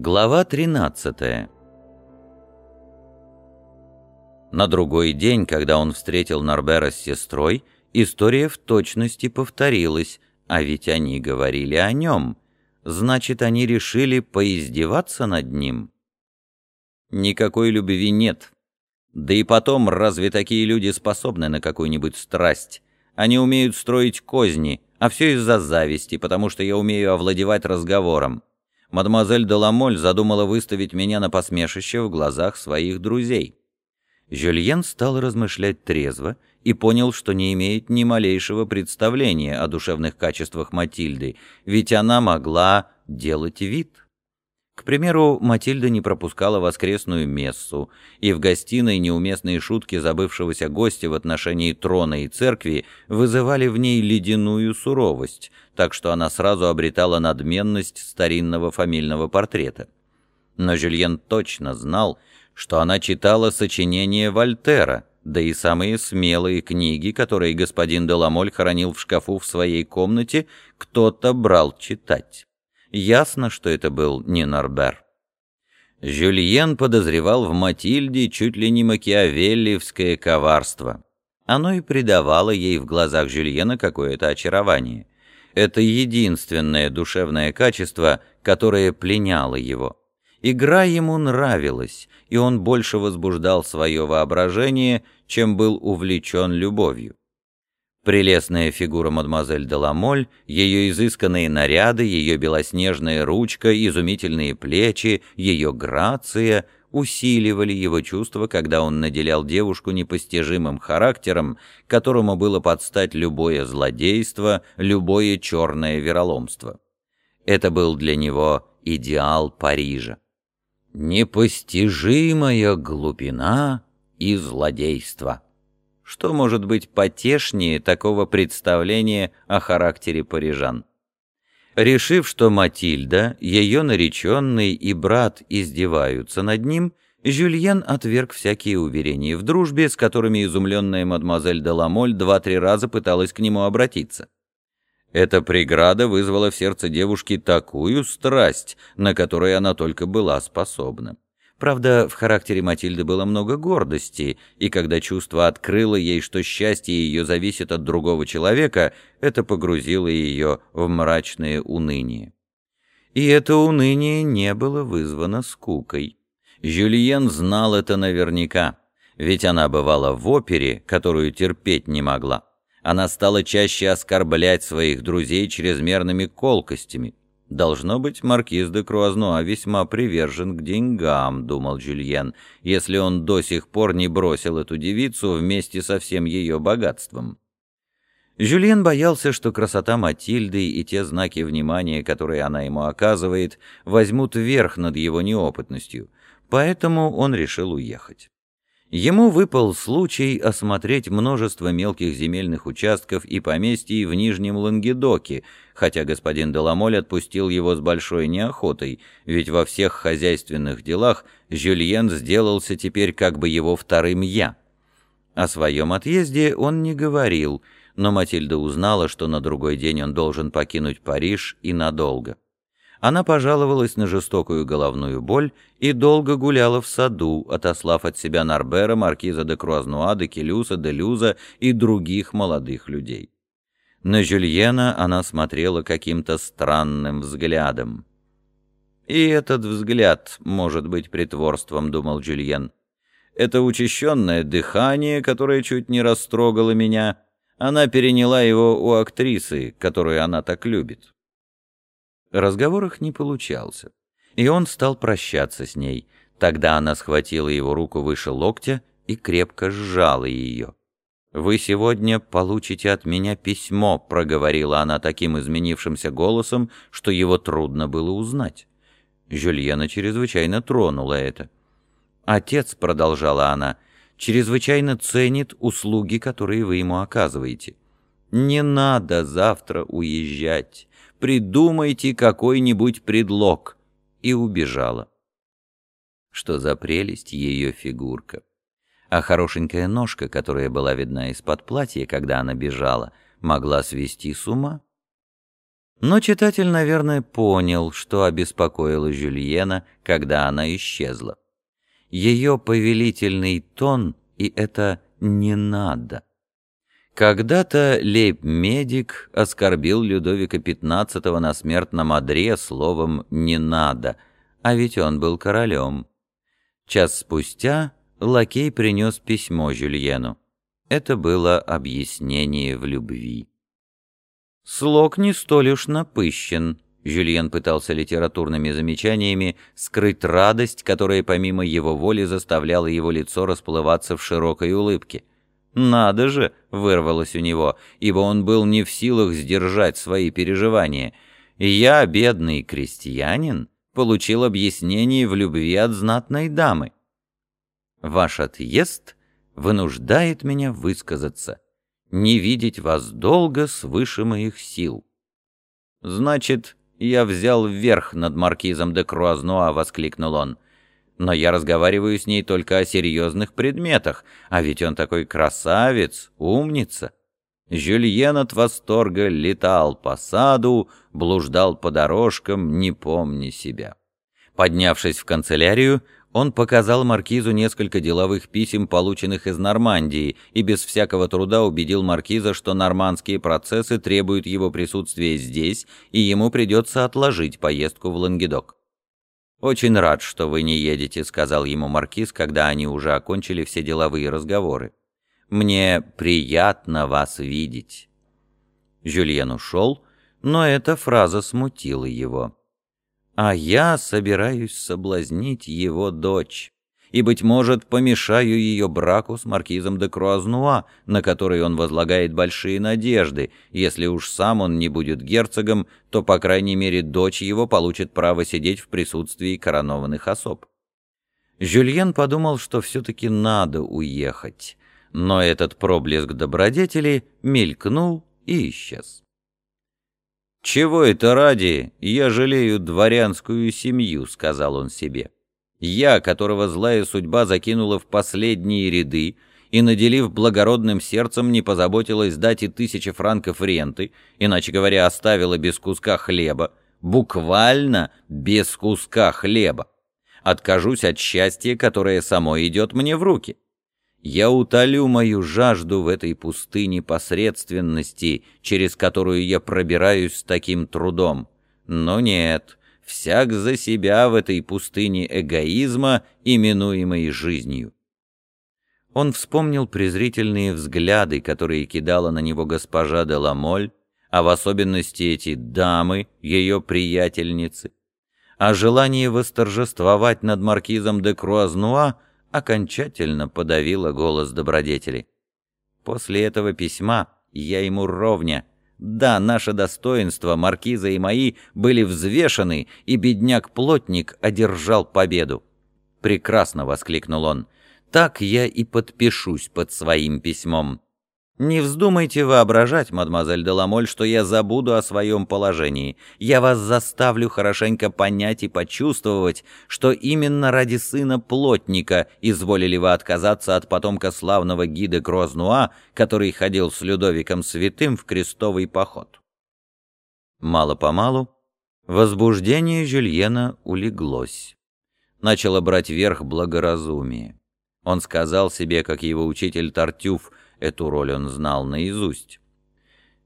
Глава 13 На другой день, когда он встретил Норбера с сестрой, история в точности повторилась, а ведь они говорили о нем. Значит, они решили поиздеваться над ним? Никакой любви нет. Да и потом, разве такие люди способны на какую-нибудь страсть? Они умеют строить козни, а все из-за зависти, потому что я умею овладевать разговором мадемуазель Деламоль задумала выставить меня на посмешище в глазах своих друзей. Жюльен стал размышлять трезво и понял, что не имеет ни малейшего представления о душевных качествах Матильды, ведь она могла делать вид. К примеру, Матильда не пропускала воскресную мессу, и в гостиной неуместные шутки забывшегося гостя в отношении трона и церкви вызывали в ней ледяную суровость, так что она сразу обретала надменность старинного фамильного портрета. Но Жюльен точно знал, что она читала сочинения Вольтера, да и самые смелые книги, которые господин Деламоль хранил в шкафу в своей комнате, кто-то брал читать. Ясно, что это был не Норбер. Жюльен подозревал в Матильде чуть ли не макиавеллиевское коварство. Оно и придавало ей в глазах Жюльена какое-то очарование. Это единственное душевное качество, которое пленяло его. Игра ему нравилась, и он больше возбуждал свое воображение, чем был увлечен любовью. Прелестная фигура мадемуазель Деламоль, ее изысканные наряды, ее белоснежная ручка, изумительные плечи, ее грация усиливали его чувства, когда он наделял девушку непостижимым характером, которому было подстать любое злодейство, любое черное вероломство. Это был для него идеал Парижа. Непостижимая глубина и злодейство. Что может быть потешнее такого представления о характере парижан? Решив, что Матильда, ее нареченный и брат издеваются над ним, Жюльен отверг всякие уверения в дружбе, с которыми изумленная мадемуазель Деламоль два-три раза пыталась к нему обратиться. Эта преграда вызвала в сердце девушки такую страсть, на которую она только была способна. Правда, в характере Матильды было много гордости, и когда чувство открыло ей, что счастье ее зависит от другого человека, это погрузило ее в мрачное уныние. И это уныние не было вызвано скукой. Жюльен знал это наверняка, ведь она бывала в опере, которую терпеть не могла. Она стала чаще оскорблять своих друзей чрезмерными колкостями, «Должно быть, маркиз де Круазнуа весьма привержен к деньгам», — думал Жюльен, «если он до сих пор не бросил эту девицу вместе со всем ее богатством». Жюльен боялся, что красота Матильды и те знаки внимания, которые она ему оказывает, возьмут верх над его неопытностью, поэтому он решил уехать. Ему выпал случай осмотреть множество мелких земельных участков и поместий в Нижнем Лангедоке, хотя господин Деламоль отпустил его с большой неохотой, ведь во всех хозяйственных делах Жюльен сделался теперь как бы его вторым «я». О своем отъезде он не говорил, но Матильда узнала, что на другой день он должен покинуть Париж и надолго она пожаловалась на жестокую головную боль и долго гуляла в саду, отослав от себя Нарбера, маркиза де Круазнуа, де Келюса, де Люза и других молодых людей. На Жюльена она смотрела каким-то странным взглядом. «И этот взгляд может быть притворством», — думал Жюльен. «Это учащенное дыхание, которое чуть не растрогало меня, она переняла его у актрисы, которую она так любит». Разговор их не получался, и он стал прощаться с ней. Тогда она схватила его руку выше локтя и крепко сжала ее. «Вы сегодня получите от меня письмо», — проговорила она таким изменившимся голосом, что его трудно было узнать. Жюльена чрезвычайно тронула это. «Отец», — продолжала она, — «чрезвычайно ценит услуги, которые вы ему оказываете. Не надо завтра уезжать придумайте какой-нибудь предлог». И убежала. Что за прелесть ее фигурка. А хорошенькая ножка, которая была видна из-под платья, когда она бежала, могла свести с ума. Но читатель, наверное, понял, что обеспокоило Жюльена, когда она исчезла. Ее повелительный тон и это «не надо». Когда-то лейб-медик оскорбил Людовика XV на смертном одре словом «не надо», а ведь он был королем. Час спустя лакей принес письмо Жюльену. Это было объяснение в любви. Слог не столь уж напыщен. Жюльен пытался литературными замечаниями скрыть радость, которая помимо его воли заставляла его лицо расплываться в широкой улыбке. «Надо же!» — вырвалось у него, ибо он был не в силах сдержать свои переживания. «Я, бедный крестьянин, получил объяснение в любви от знатной дамы. Ваш отъезд вынуждает меня высказаться. Не видеть вас долго свыше моих сил». «Значит, я взял вверх над маркизом де Круазнуа», — воскликнул он но я разговариваю с ней только о серьезных предметах, а ведь он такой красавец, умница. Жюльен от восторга летал по саду, блуждал по дорожкам, не помня себя. Поднявшись в канцелярию, он показал маркизу несколько деловых писем, полученных из Нормандии, и без всякого труда убедил маркиза, что нормандские процессы требуют его присутствия здесь, и ему придется отложить поездку в Лангедок. «Очень рад, что вы не едете», — сказал ему маркиз, когда они уже окончили все деловые разговоры. «Мне приятно вас видеть». Жюльен ушел, но эта фраза смутила его. «А я собираюсь соблазнить его дочь» и, быть может, помешаю ее браку с маркизом де Круазнуа, на который он возлагает большие надежды. Если уж сам он не будет герцогом, то, по крайней мере, дочь его получит право сидеть в присутствии коронованных особ. Жюльен подумал, что все-таки надо уехать, но этот проблеск добродетели мелькнул и исчез. «Чего это ради? Я жалею дворянскую семью», — сказал он себе. Я, которого злая судьба закинула в последние ряды, и, наделив благородным сердцем, не позаботилась дать и тысячи франков ренты, иначе говоря, оставила без куска хлеба, буквально без куска хлеба. Откажусь от счастья, которое само идет мне в руки. Я утолю мою жажду в этой пустыне посредственности, через которую я пробираюсь с таким трудом. Но нет, всяк за себя в этой пустыне эгоизма, именуемой жизнью. Он вспомнил презрительные взгляды, которые кидала на него госпожа де Ламоль, а в особенности эти дамы, ее приятельницы, а желание восторжествовать над маркизом де Круазнуа окончательно подавило голос добродетели. После этого письма я ему ровня — да, наше достоинство, маркиза и мои, были взвешены, и бедняк-плотник одержал победу. «Прекрасно!» — воскликнул он. «Так я и подпишусь под своим письмом. Не вздумайте воображать, мадемуазель Деламоль, что я забуду о своем положении. Я вас заставлю хорошенько понять и почувствовать, что именно ради сына плотника изволили вы отказаться от потомка славного гида Грознуа, который ходил с Людовиком Святым в крестовый поход. Мало-помалу возбуждение Жюльена улеглось. Начало брать верх благоразумие. Он сказал себе, как его учитель Тартюф, Эту роль он знал наизусть.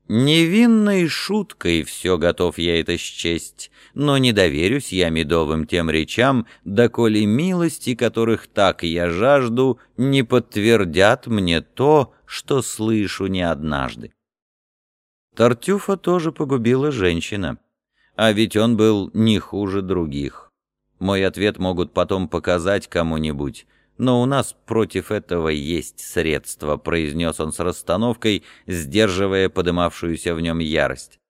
Невинной шуткой все готов я это счесть, но не доверюсь я медовым тем речам, доколе милости, которых так я жажду, не подтвердят мне то, что слышу не однажды. Тартюфа тоже погубила женщина, а ведь он был не хуже других. Мой ответ могут потом показать кому-нибудь, но у нас против этого есть средства», — произнес он с расстановкой, сдерживая подымавшуюся в нем ярость.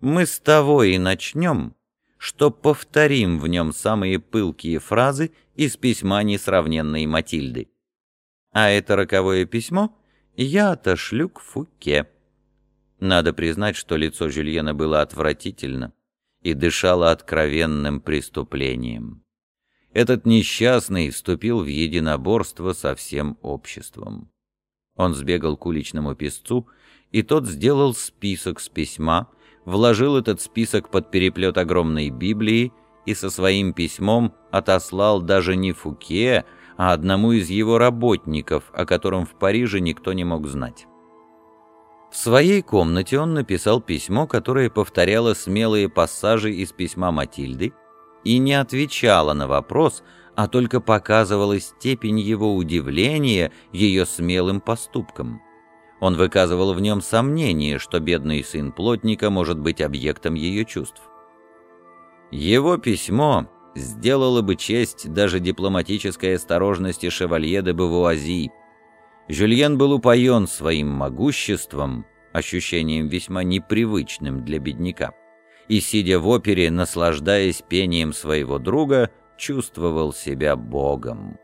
«Мы с того и начнем, что повторим в нем самые пылкие фразы из письма несравненной Матильды. А это роковое письмо я отошлю к Фуке». Надо признать, что лицо Жюльена было отвратительно и дышало откровенным преступлением этот несчастный вступил в единоборство со всем обществом. Он сбегал к уличному песцу и тот сделал список с письма, вложил этот список под переплет огромной Библии и со своим письмом отослал даже не Фуке, а одному из его работников, о котором в Париже никто не мог знать. В своей комнате он написал письмо, которое повторяло смелые пассажи из письма Матильды и не отвечало на вопрос, а только показывала степень его удивления ее смелым поступком. Он выказывал в нем сомнение, что бедный сын плотника может быть объектом ее чувств. Его письмо сделало бы честь даже дипломатической осторожности шевалье де Бавуази. Жюльен был упоен своим могуществом, ощущением весьма непривычным для бедняка, и, сидя в опере, наслаждаясь пением своего друга, чувствовал себя богом.